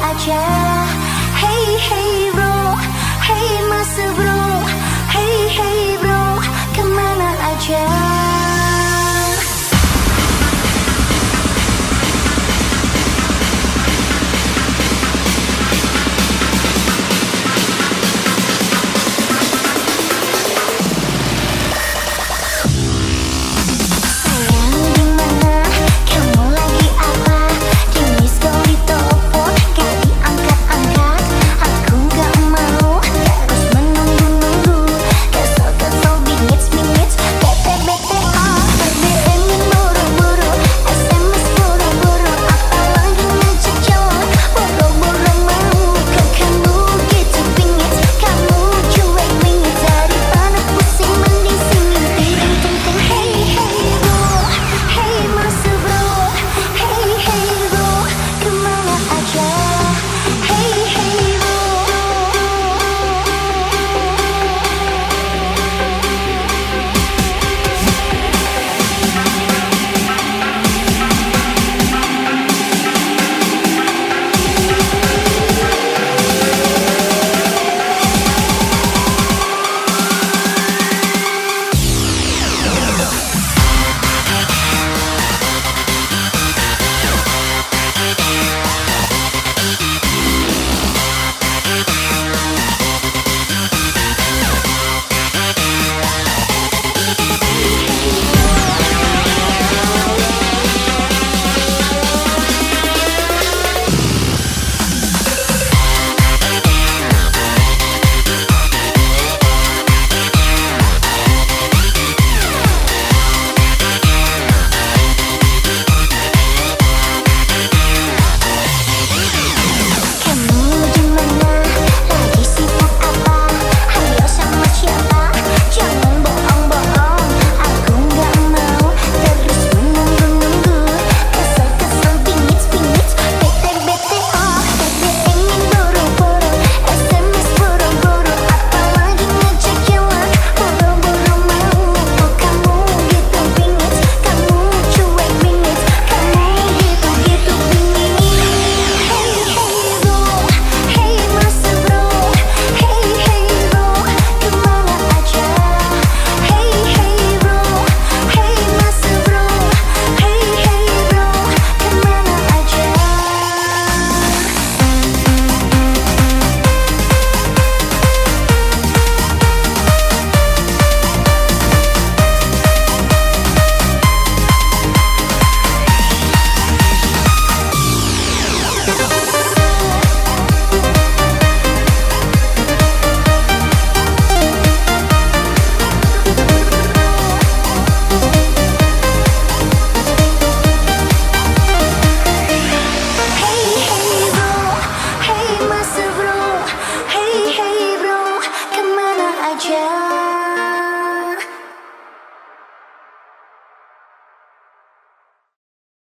I try.